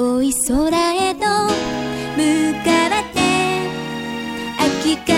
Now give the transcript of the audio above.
青い空へと向かって秋風